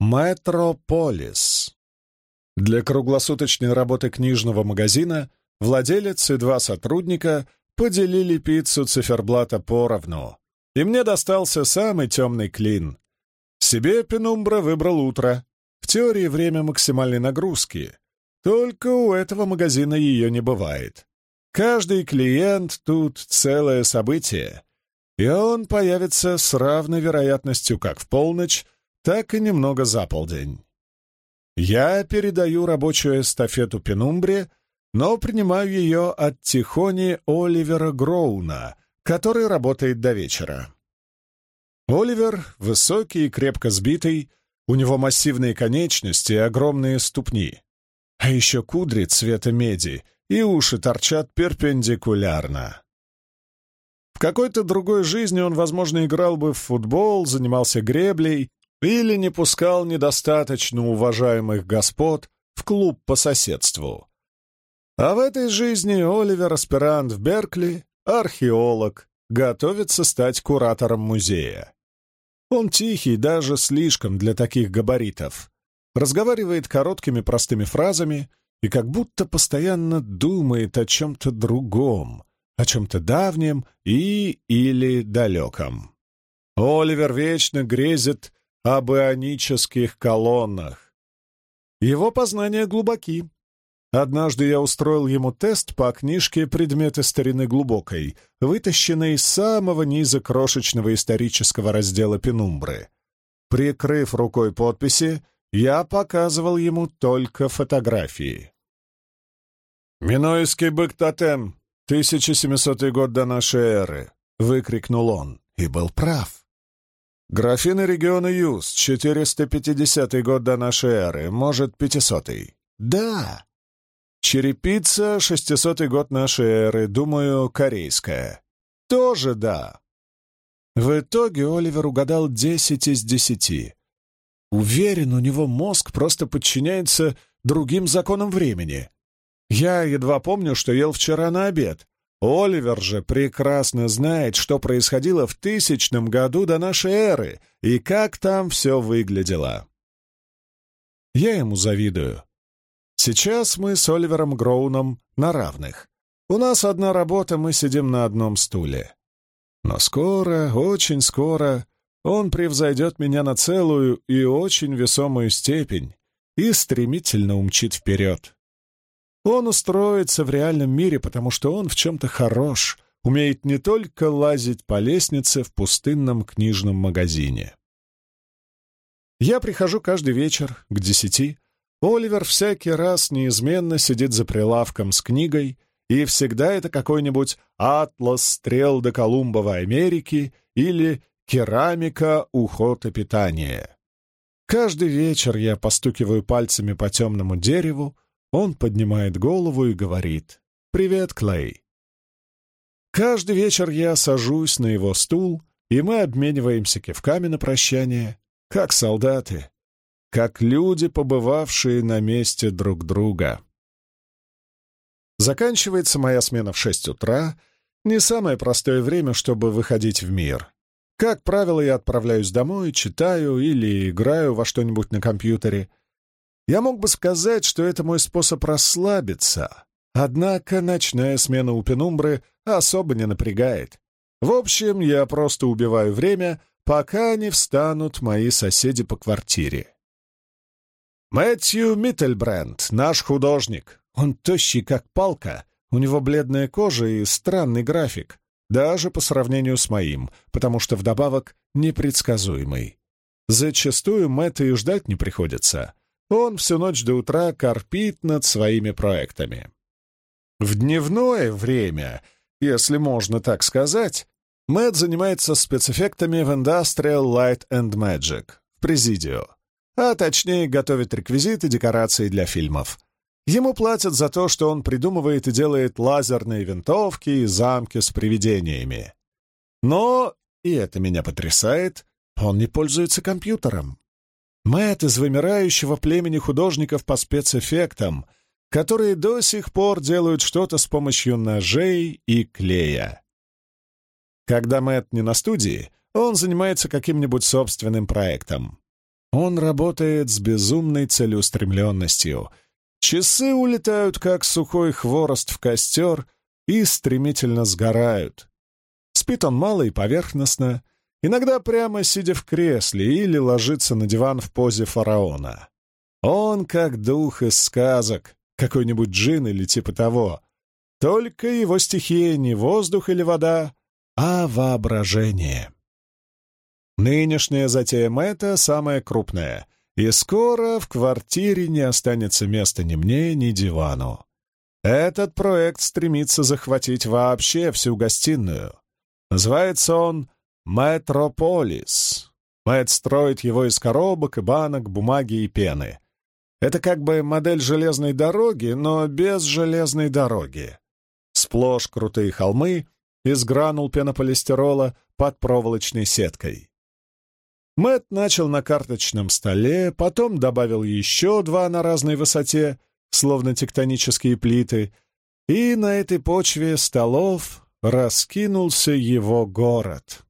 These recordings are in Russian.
Метрополис. Для круглосуточной работы книжного магазина владелец и два сотрудника поделили пиццу циферблата поровну, и мне достался самый темный клин. Себе Пенумбра выбрал утро. В теории время максимальной нагрузки. Только у этого магазина ее не бывает. Каждый клиент тут целое событие, и он появится с равной вероятностью как в полночь, так и немного за полдень. Я передаю рабочую эстафету Пенумбре, но принимаю ее от Тихони Оливера Гроуна, который работает до вечера. Оливер высокий и крепко сбитый, у него массивные конечности и огромные ступни, а еще кудри цвета меди и уши торчат перпендикулярно. В какой-то другой жизни он, возможно, играл бы в футбол, занимался греблей или не пускал недостаточно уважаемых господ в клуб по соседству. А в этой жизни Оливер, аспирант в Беркли, археолог, готовится стать куратором музея. Он тихий, даже слишком для таких габаритов. Разговаривает короткими простыми фразами и как будто постоянно думает о чем-то другом, о чем-то давнем и или далеком. Оливер вечно грезит об ионических колоннах. Его познания глубоки. Однажды я устроил ему тест по книжке «Предметы старины глубокой», вытащенной из самого низа крошечного исторического раздела Пенумбры. Прикрыв рукой подписи, я показывал ему только фотографии. «Минойский бык-тотем, 1700 год до нашей эры!» — выкрикнул он, и был прав. Графины региона Юз, 450 год до нашей эры, может, 500 -й. Да. Черепица, 600 год нашей эры, думаю, корейская. Тоже да. В итоге Оливер угадал 10 из 10. Уверен, у него мозг просто подчиняется другим законам времени. Я едва помню, что ел вчера на обед, Оливер же прекрасно знает, что происходило в тысячном году до нашей эры и как там все выглядело. Я ему завидую. Сейчас мы с Оливером Гроуном на равных. У нас одна работа, мы сидим на одном стуле. Но скоро, очень скоро, он превзойдет меня на целую и очень весомую степень и стремительно умчит вперед. Он устроится в реальном мире, потому что он в чем-то хорош, умеет не только лазить по лестнице в пустынном книжном магазине. Я прихожу каждый вечер к десяти. Оливер всякий раз неизменно сидит за прилавком с книгой, и всегда это какой-нибудь «Атлас стрел до Колумбовой Америки» или «Керамика. Уход и питание». Каждый вечер я постукиваю пальцами по темному дереву, он поднимает голову и говорит «Привет, Клей». Каждый вечер я сажусь на его стул, и мы обмениваемся кивками на прощание, как солдаты, как люди, побывавшие на месте друг друга. Заканчивается моя смена в шесть утра, не самое простое время, чтобы выходить в мир. Как правило, я отправляюсь домой, читаю или играю во что-нибудь на компьютере, я мог бы сказать, что это мой способ расслабиться, однако ночная смена у Пенумбры особо не напрягает. В общем, я просто убиваю время, пока не встанут мои соседи по квартире. Мэтью Миттельбренд, наш художник. Он тощий, как палка, у него бледная кожа и странный график, даже по сравнению с моим, потому что вдобавок непредсказуемый. Зачастую Мэтта и ждать не приходится. Он всю ночь до утра корпит над своими проектами. В дневное время, если можно так сказать, Мэтт занимается спецэффектами в Industrial Light and Magic, в Президио, а точнее готовит реквизиты, декорации для фильмов. Ему платят за то, что он придумывает и делает лазерные винтовки и замки с привидениями. Но, и это меня потрясает, он не пользуется компьютером. Мэтт из вымирающего племени художников по спецэффектам, которые до сих пор делают что-то с помощью ножей и клея. Когда Мэтт не на студии, он занимается каким-нибудь собственным проектом. Он работает с безумной целеустремленностью. Часы улетают, как сухой хворост в костер, и стремительно сгорают. Спит он мало и поверхностно, иногда прямо сидя в кресле или ложится на диван в позе фараона. Он как дух из сказок, какой-нибудь джин или типа того. Только его стихия не воздух или вода, а воображение. Нынешняя затея Мэтта самая крупная, и скоро в квартире не останется места ни мне, ни дивану. Этот проект стремится захватить вообще всю гостиную. Называется он «Метрополис». Мэтт строит его из коробок и банок, бумаги и пены. Это как бы модель железной дороги, но без железной дороги. Сплошь крутые холмы из гранул пенополистирола под проволочной сеткой. Мэт начал на карточном столе, потом добавил еще два на разной высоте, словно тектонические плиты, и на этой почве столов раскинулся его город.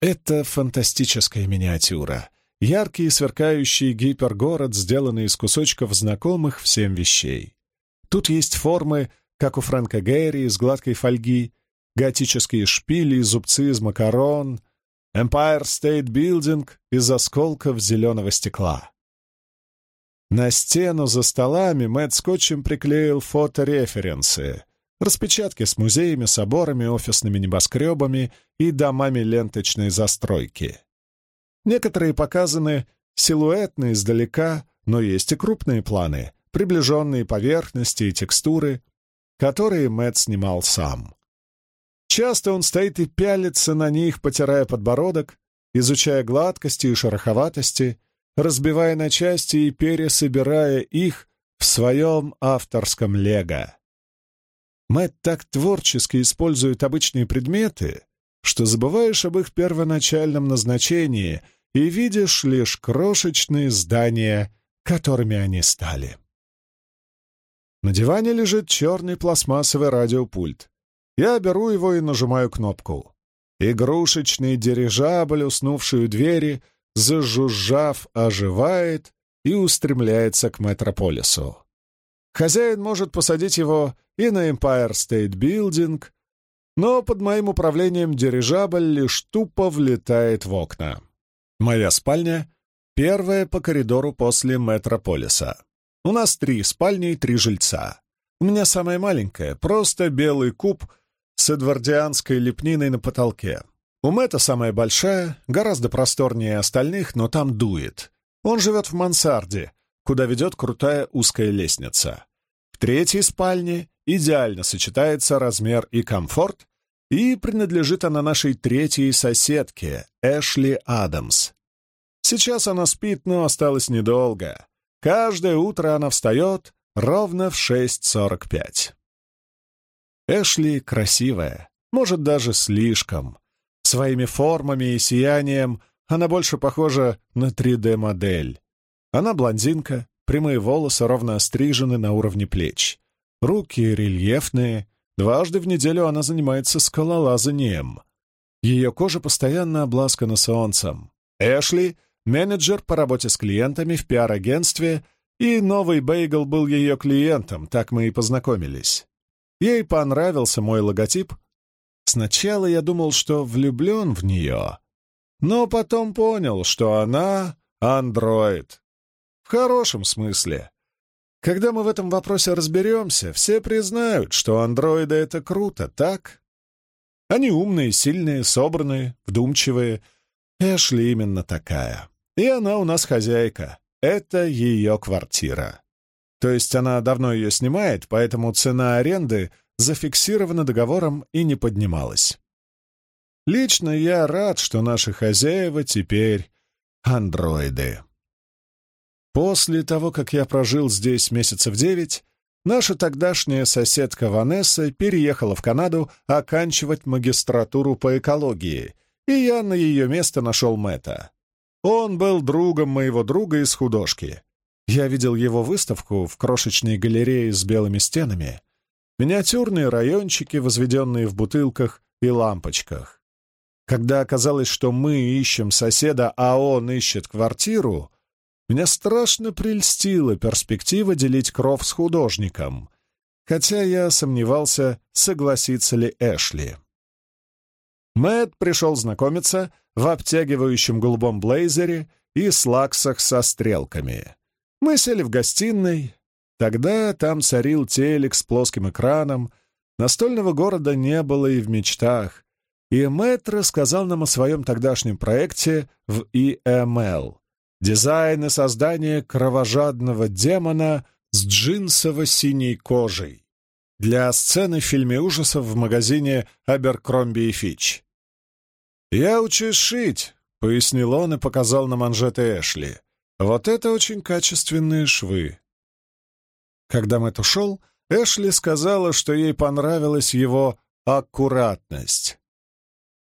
Это фантастическая миниатюра. Яркий и сверкающий гипергород, сделанный из кусочков знакомых всем вещей. Тут есть формы, как у Фрэнка Гэри из гладкой фольги, готические шпили и зубцы из макарон, Empire State Building из осколков зеленого стекла. На стену за столами Мэтт скотчем приклеил фотореференсы, распечатки с музеями, соборами, офисными небоскребами и домами ленточной застройки. Некоторые показаны силуэтно издалека, но есть и крупные планы, приближенные поверхности и текстуры, которые Мэтт снимал сам. Часто он стоит и пялится на них, потирая подбородок, изучая гладкости и шероховатости, разбивая на части и пересобирая их в своем авторском лего. Мэтт так творчески использует обычные предметы, что забываешь об их первоначальном назначении и видишь лишь крошечные здания, которыми они стали. На диване лежит черный пластмассовый радиопульт. Я беру его и нажимаю кнопку. Игрушечный дирижабль, уснувший у двери, зажужжав, оживает и устремляется к метрополису. Хозяин может посадить его и на Empire State Building, но под моим управлением дирижабль лишь тупо влетает в окна. Моя спальня — первая по коридору после метрополиса. У нас три спальни и три жильца. У меня самая маленькая, просто белый куб с эдвардианской лепниной на потолке. У Мэтта самая большая, гораздо просторнее остальных, но там дует. Он живет в мансарде, куда ведет крутая узкая лестница. В третьей спальне идеально сочетается размер и комфорт, и принадлежит она нашей третьей соседке, Эшли Адамс. Сейчас она спит, но осталось недолго. Каждое утро она встает ровно в 6.45. Эшли красивая, может, даже слишком. Своими формами и сиянием она больше похожа на 3D-модель. Она блондинка, прямые волосы ровно острижены на уровне плеч. Руки рельефные, дважды в неделю она занимается скалолазанием. Ее кожа постоянно обласкана солнцем. Эшли — менеджер по работе с клиентами в пиар-агентстве, и новый Бейгл был ее клиентом, так мы и познакомились. Ей понравился мой логотип. Сначала я думал, что влюблен в нее, но потом понял, что она — андроид. В хорошем смысле. Когда мы в этом вопросе разберемся, все признают, что андроиды — это круто, так? Они умные, сильные, собранные, вдумчивые. Эшли именно такая. И она у нас хозяйка. Это ее квартира. То есть она давно ее снимает, поэтому цена аренды зафиксирована договором и не поднималась. Лично я рад, что наши хозяева теперь андроиды. После того, как я прожил здесь месяцев девять, наша тогдашняя соседка Ванесса переехала в Канаду оканчивать магистратуру по экологии, и я на ее место нашел Мэтта. Он был другом моего друга из художки. Я видел его выставку в крошечной галерее с белыми стенами, миниатюрные райончики, возведенные в бутылках и лампочках. Когда оказалось, что мы ищем соседа, а он ищет квартиру, меня страшно прельстила перспектива делить кров с художником, хотя я сомневался, согласится ли Эшли. Мэтт пришел знакомиться в обтягивающем голубом блейзере и слаксах со стрелками. Мы сели в гостиной. Тогда там царил телек с плоским экраном, настольного города не было и в мечтах, и Мэтт рассказал нам о своем тогдашнем проекте в EML — дизайн и создание кровожадного демона с джинсово-синей кожей для сцены в фильме ужасов в магазине Аберкромби и Фич. «Я учусь шить», — пояснил он и показал на манжеты Эшли. «Вот это очень качественные швы». Когда Мэтт ушел, Эшли сказала, что ей понравилась его аккуратность.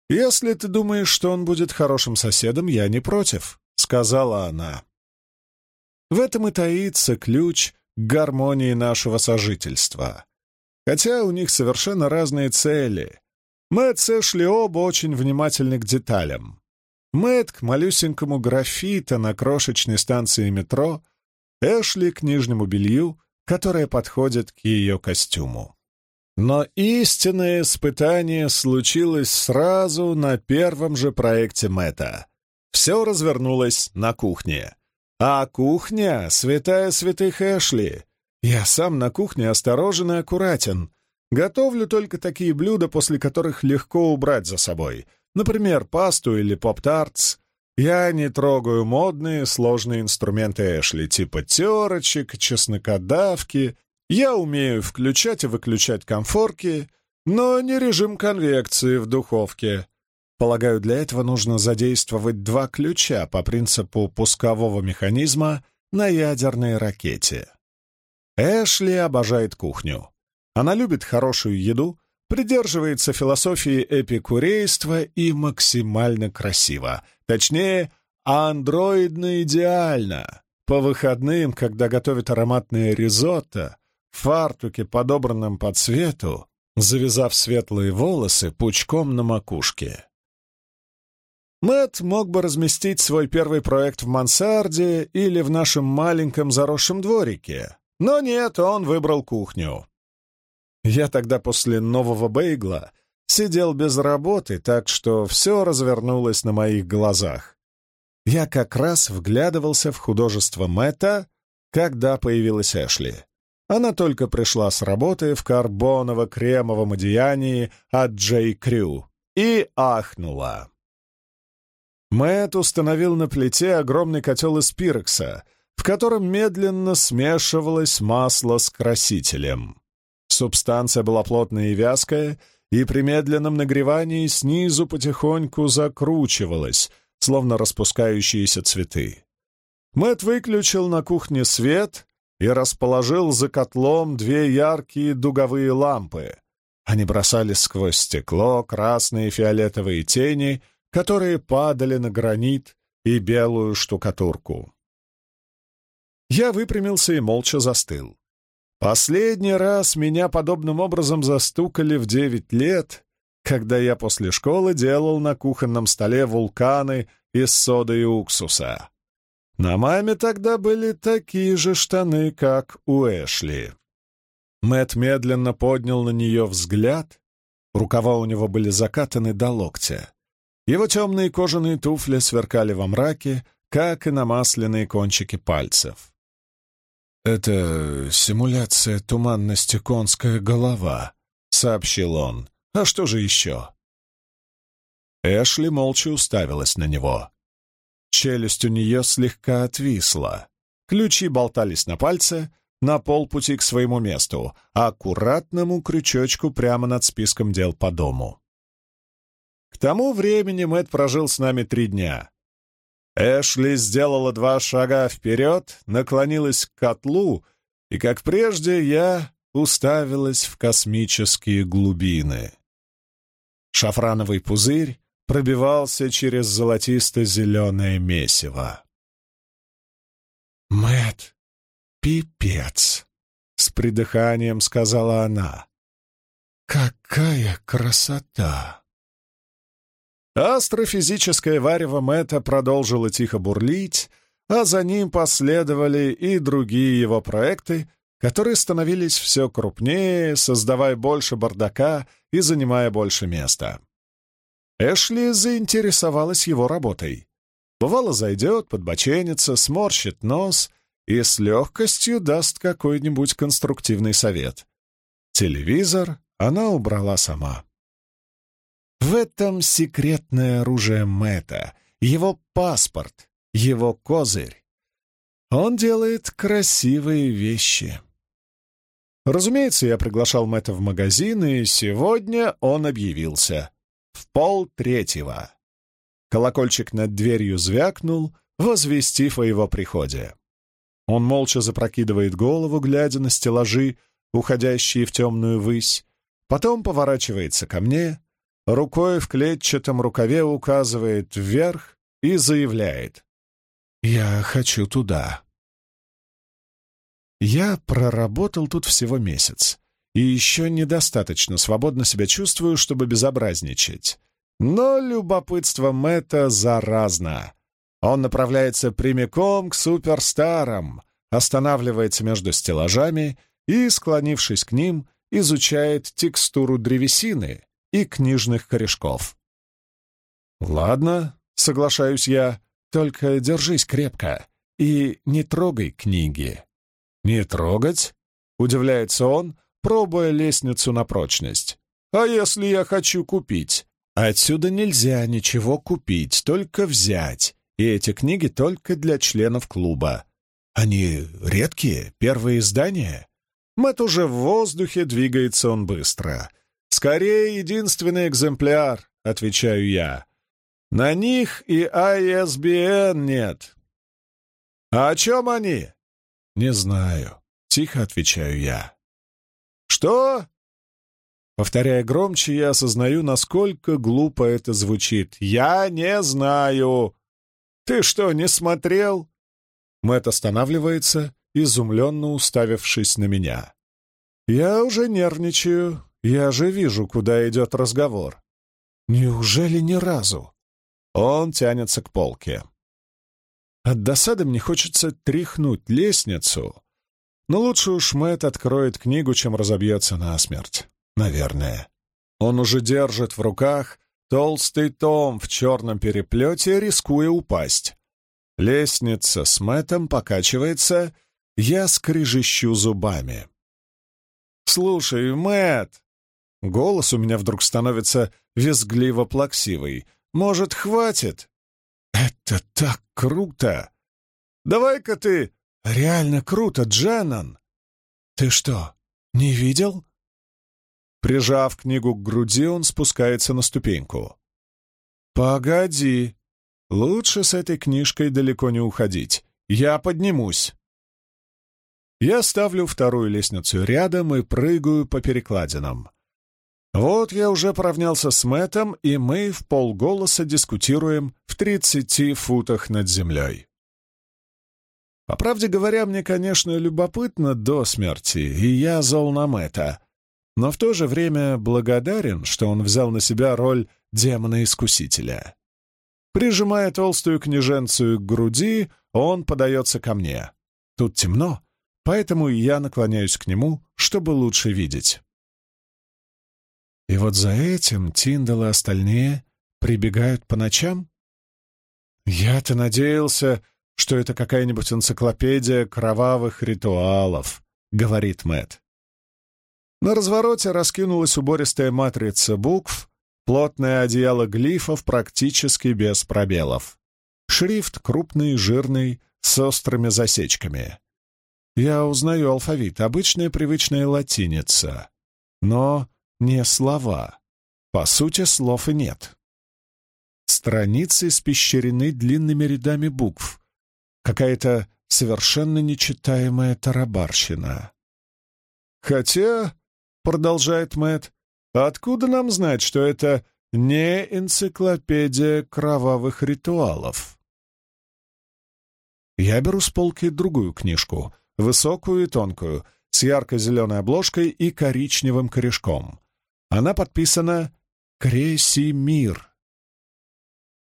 «Если ты думаешь, что он будет хорошим соседом, я не против», — сказала она. В этом и таится ключ к гармонии нашего сожительства. Хотя у них совершенно разные цели. Мэтт с Эшли оба очень внимательны к деталям. Мэтт к малюсенькому граффита на крошечной станции метро, Эшли к нижнему белью, которое подходит к ее костюму. Но истинное испытание случилось сразу на первом же проекте Мэтта. Все развернулось на кухне. А кухня — святая святых Эшли. Я сам на кухне осторожен и аккуратен. Готовлю только такие блюда, после которых легко убрать за собой. Например, пасту или поп-тартс. Я не трогаю модные, сложные инструменты Эшли, типа терочек, чеснокодавки, я умею включать и выключать конфорки, но не режим конвекции в духовке. Полагаю, для этого нужно задействовать два ключа по принципу пускового механизма на ядерной ракете. Эшли обожает кухню. Она любит хорошую еду, придерживается философии эпикурейства и максимально красиво. Точнее, андроидно-идеально. По выходным, когда готовит ароматное ризотто, в фартуке, подобранном по цвету, завязав светлые волосы пучком на макушке. Мэт мог бы разместить свой первый проект в мансарде или в нашем маленьком заросшем дворике, но нет, он выбрал кухню. Я тогда после нового бейгла сидел без работы, так что все развернулось на моих глазах. Я как раз вглядывался в художество Мэтта, когда появилась Эшли. Она только пришла с работы в карбоново-кремовом одеянии от Джей Крю и ахнула. Мэтт установил на плите огромный котел из пирокса, в котором медленно смешивалось масло с красителем. Субстанция была плотная и вязкая, и при медленном нагревании снизу потихоньку закручивалась, словно распускающиеся цветы. Мэт выключил на кухне свет и расположил за котлом две яркие дуговые лампы. Они бросали сквозь стекло красные и фиолетовые тени, которые падали на гранит и белую штукатурку. Я выпрямился и молча застыл. Последний раз меня подобным образом застукали в девять лет, когда я после школы делал на кухонном столе вулканы из соды и уксуса. На маме тогда были такие же штаны, как у Эшли. Мэт медленно поднял на нее взгляд. Рукава у него были закатаны до локтя. Его темные кожаные туфли сверкали во мраке, как и намасленные кончики пальцев. «Это симуляция туманности конская голова», — сообщил он. «А что же еще?» Эшли молча уставилась на него. Челюсть у нее слегка отвисла. Ключи болтались на пальце, на полпути к своему месту, а аккуратному крючочку прямо над списком дел по дому. К тому времени Мэтт прожил с нами три дня. Эшли сделала два шага вперед, наклонилась к котлу, и, как прежде, я уставилась в космические глубины. Шафрановый пузырь пробивался через золотисто-зеленое месиво. Мэт, пипец!» — с придыханием сказала она. «Какая красота!» Астрофизическое варево Мэтта продолжило тихо бурлить, а за ним последовали и другие его проекты, которые становились все крупнее, создавая больше бардака и занимая больше места. Эшли заинтересовалась его работой. Бывало, зайдет, подбоченится, сморщит нос и с легкостью даст какой-нибудь конструктивный совет. Телевизор она убрала сама. В этом секретное оружие Мэтта, его паспорт, его козырь. Он делает красивые вещи. Разумеется, я приглашал Мэтта в магазин, и сегодня он объявился. В пол третьего. Колокольчик над дверью звякнул, возвестив о его приходе. Он молча запрокидывает голову, глядя на стеллажи, уходящие в темную высь, потом поворачивается ко мне, рукой в клетчатом рукаве указывает вверх и заявляет «Я хочу туда». Я проработал тут всего месяц и еще недостаточно свободно себя чувствую, чтобы безобразничать. Но любопытство Мэтта заразно. Он направляется прямиком к суперстарам, останавливается между стеллажами и, склонившись к ним, изучает текстуру древесины, и книжных корешков. «Ладно», — соглашаюсь я, — «только держись крепко и не трогай книги». «Не трогать?» — удивляется он, пробуя лестницу на прочность. «А если я хочу купить?» «Отсюда нельзя ничего купить, только взять, и эти книги только для членов клуба. Они редкие, первые издания?» Мэт уже в воздухе, двигается он быстро — «Скорее, единственный экземпляр», — отвечаю я. «На них и ISBN нет». «А о чем они?» «Не знаю», — тихо отвечаю я. «Что?» Повторяя громче, я осознаю, насколько глупо это звучит. «Я не знаю!» «Ты что, не смотрел?» Мэтт останавливается, изумленно уставившись на меня. «Я уже нервничаю, я же вижу, куда идет разговор. Неужели ни разу? Он тянется к полке. От досады мне хочется тряхнуть лестницу, но лучше уж Мэтт откроет книгу, чем разобьется насмерть. Наверное. Он уже держит в руках толстый том в черном переплете, рискуя упасть. Лестница с Мэттом покачивается, я скрежещу зубами. «Слушай, Мэтт!» Голос у меня вдруг становится визгливо-плаксивый. «Может, хватит?» «Это так круто!» «Давай-ка ты...» «Реально круто, Дженнон!» «Ты что, не видел?» Прижав книгу к груди, он спускается на ступеньку. «Погоди. Лучше с этой книжкой далеко не уходить. Я поднимусь». Я ставлю вторую лестницу рядом и прыгаю по перекладинам. Вот я уже поравнялся с Мэтом, и мы в полголоса дискутируем в тридцати футах над землей. По правде говоря, мне, конечно, любопытно до смерти, и я зол на Мэтта, но в то же время благодарен, что он взял на себя роль демона-искусителя. Прижимая толстую княженцию к груди, он подается ко мне. Тут темно, поэтому я наклоняюсь к нему, чтобы лучше видеть. И вот за этим Тиндал и остальные прибегают по ночам? Я-то надеялся, что это какая-нибудь энциклопедия кровавых ритуалов, говорит Мэт. На развороте раскинулась убористая матрица букв, плотное одеяло глифов практически без пробелов. Шрифт крупный, жирный, с острыми засечками. Я узнаю алфавит, обычная привычная латиница. Но не слова. По сути, слов и нет. Страницы испещрены длинными рядами букв. Какая-то совершенно нечитаемая тарабарщина. «Хотя», — продолжает Мэтт, — «откуда нам знать, что это не энциклопедия кровавых ритуалов?» Я беру с полки другую книжку, высокую и тонкую, с ярко-зеленой обложкой и коричневым корешком. Она подписана «Кресимир».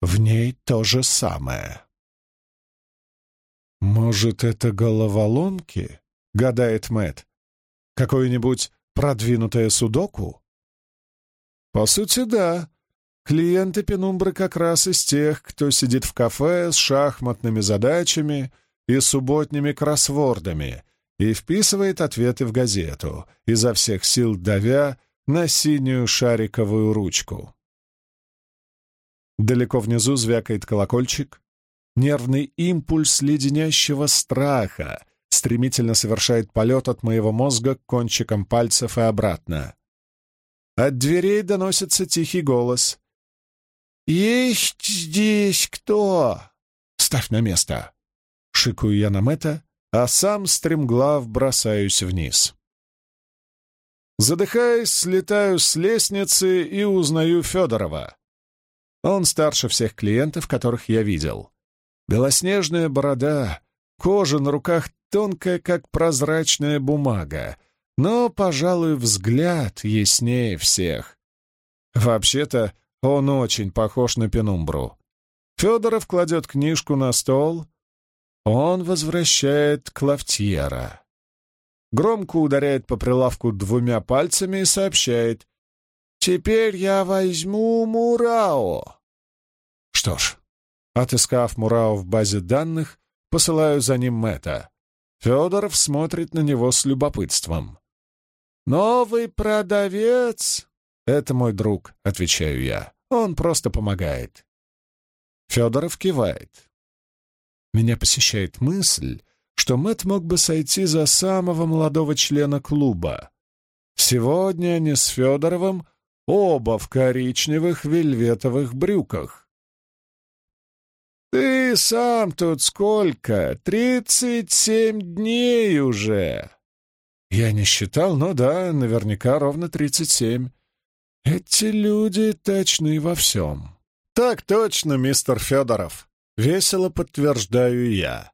в ней то же самое. «Может, это головоломки?» — гадает Мэт. «Какое-нибудь продвинутое судоку?» «По сути, да. Клиенты Пенумбры как раз из тех, кто сидит в кафе с шахматными задачами и субботними кроссвордами и вписывает ответы в газету, изо всех сил давя на синюю шариковую ручку. Далеко внизу звякает колокольчик. Нервный импульс леденящего страха стремительно совершает полет от моего мозга к кончикам пальцев и обратно. От дверей доносится тихий голос. «Есть здесь кто?» «Ставь на место!» Шикаю я на Мэтта, а сам стремглав бросаюсь вниз. Задыхаясь, слетаю с лестницы и узнаю Федорова. Он старше всех клиентов, которых я видел. Белоснежная борода, кожа на руках тонкая, как прозрачная бумага, но, пожалуй, взгляд яснее всех. Вообще-то, он очень похож на Пенумбру. Федоров кладет книжку на стол, он возвращает Клавтьера. Громко ударяет по прилавку двумя пальцами и сообщает «Теперь я возьму Мурао». Что ж, отыскав Мурао в базе данных, посылаю за ним Мэтта. Федоров смотрит на него с любопытством. «Новый продавец?» «Это мой друг», — отвечаю я. «Он просто помогает». Федоров кивает. Меня посещает мысль, что Мэт мог бы сойти за самого молодого члена клуба. Сегодня они с Федоровым оба в коричневых вельветовых брюках. «Ты сам тут сколько? Тридцать семь дней уже!» Я не считал, но да, наверняка ровно тридцать семь. Эти люди точны во всем. Так точно, мистер Федоров. Весело подтверждаю я.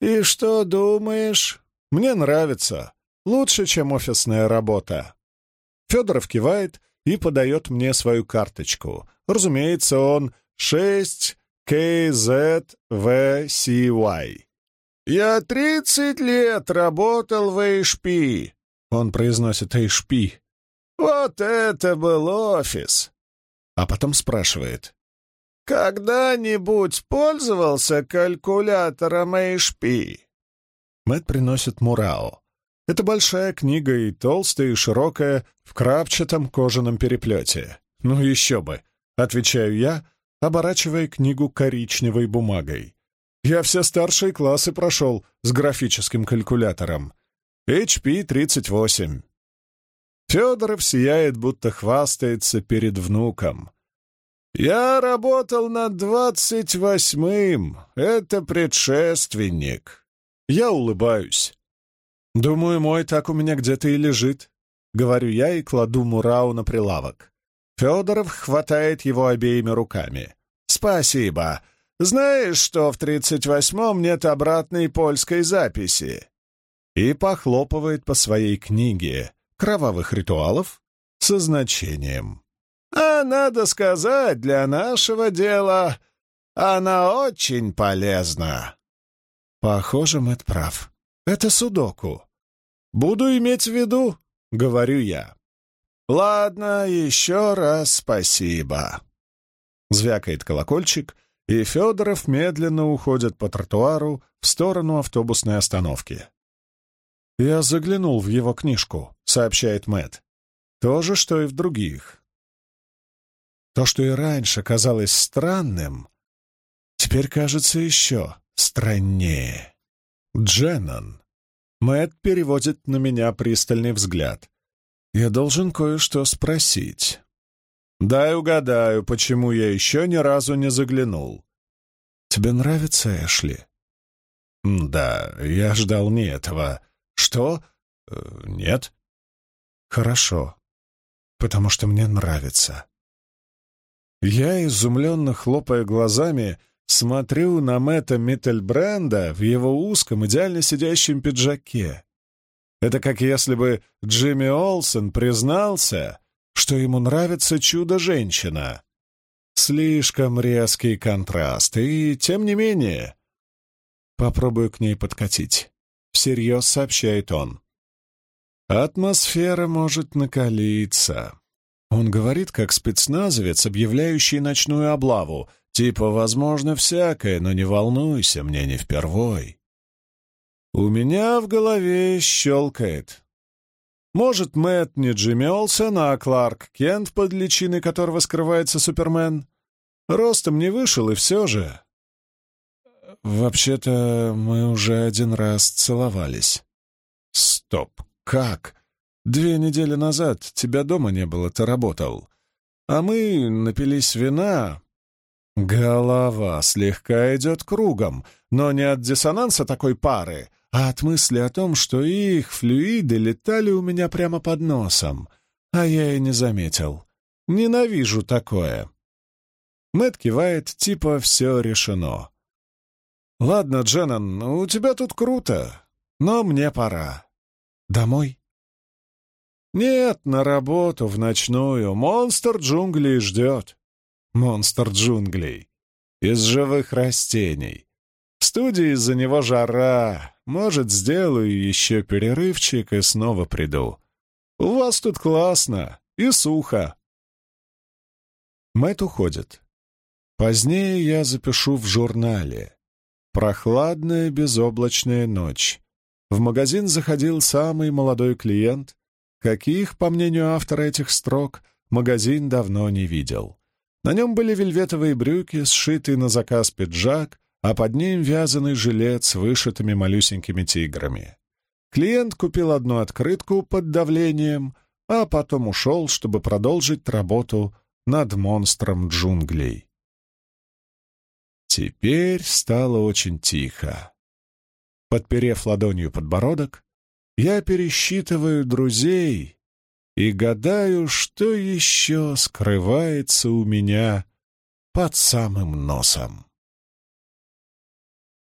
«И что думаешь? Мне нравится. Лучше, чем офисная работа». Федоров кивает и подает мне свою карточку. Разумеется, он 6KZVCY. «Я тридцать лет работал в HP», — он произносит HP. «Вот это был офис!» А потом спрашивает. «Когда-нибудь пользовался калькулятором HP?» Мэтт приносит Мурао. Это большая книга и толстая, и широкая, в крапчатом кожаном переплете. «Ну еще бы!» — отвечаю я, оборачивая книгу коричневой бумагой. «Я все старшие классы прошел с графическим калькулятором. HP-38». Федоров сияет, будто хвастается перед внуком. «Я работал над двадцать восьмым. Это предшественник». Я улыбаюсь. «Думаю, мой так у меня где-то и лежит», — говорю я и кладу Мурау на прилавок. Федоров хватает его обеими руками. «Спасибо. Знаешь, что в тридцать восьмом нет обратной польской записи?» И похлопывает по своей книге «Кровавых ритуалов» со значением. Надо сказать, для нашего дела она очень полезна. Похоже, Мэтт прав. Это судоку. Буду иметь в виду, говорю я. Ладно, еще раз спасибо. Звякает колокольчик, и Федоров медленно уходит по тротуару в сторону автобусной остановки. «Я заглянул в его книжку», — сообщает Мэтт. «То же, что и в других. То, что и раньше казалось странным, теперь кажется еще страннее. Дженнон. Мэтт переводит на меня пристальный взгляд. Я должен кое-что спросить. Дай угадаю, почему я еще ни разу не заглянул. Тебе нравится Эшли? Да, я ждал не этого. Что? Э, нет. Хорошо. Потому что мне нравится. Я, изумленно хлопая глазами, смотрю на Мэтта Миттельбренда в его узком, идеально сидящем пиджаке. Это как если бы Джимми Олсен признался, что ему нравится чудо-женщина. слишком резкий контраст, и тем не менее... Попробую к ней подкатить. Всерьез сообщает он. Атмосфера может накалиться. Он говорит, как спецназовец, объявляющий ночную облаву. Типа, возможно, всякое, но не волнуйся, мне не впервой. У меня в голове щелкает. Может, Мэтт не Джимми Олсен, а Кларк Кент, под личиной которого скрывается Супермен? Ростом не вышел, и все же... Вообще-то мы уже один раз целовались. Стоп, как? Две недели назад тебя дома не было, ты работал. А мы напились вина. Голова слегка идет кругом, но не от диссонанса такой пары, а от мысли о том, что их флюиды летали у меня прямо под носом, а я и не заметил. Ненавижу такое. Мэт кивает, типа «все решено». «Ладно, Дженнон, у тебя тут круто, но мне пора. Домой?» «Нет, на работу, в ночную. Монстр джунглей ждет». «Монстр джунглей. Из живых растений. В студии из-за него жара, может, сделаю еще перерывчик и снова приду. У вас тут классно и сухо. Мэт уходит. Позднее я запишу в журнале. Прохладная безоблачная ночь. В магазин заходил самый молодой клиент, каких, по мнению автора этих строк, магазин давно не видел. На нем были вельветовые брюки, сшитый на заказ пиджак, а под ним вязаный жилет с вышитыми малюсенькими тиграми. Клиент купил одну открытку под давлением, а потом ушел, чтобы продолжить работу над монстром джунглей. Теперь стало очень тихо. Подперев ладонью подбородок, я пересчитываю друзей и гадаю, что еще скрывается у меня под самым носом.